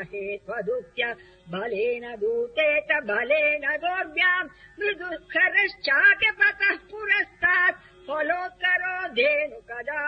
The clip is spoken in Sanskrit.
े त्वदुक्त्य बलेन दूते च बलेन दोर्व्याम् मृदुःखरश्चाप्यपतः पुरस्तात् फलोत्तरो धेनु कदा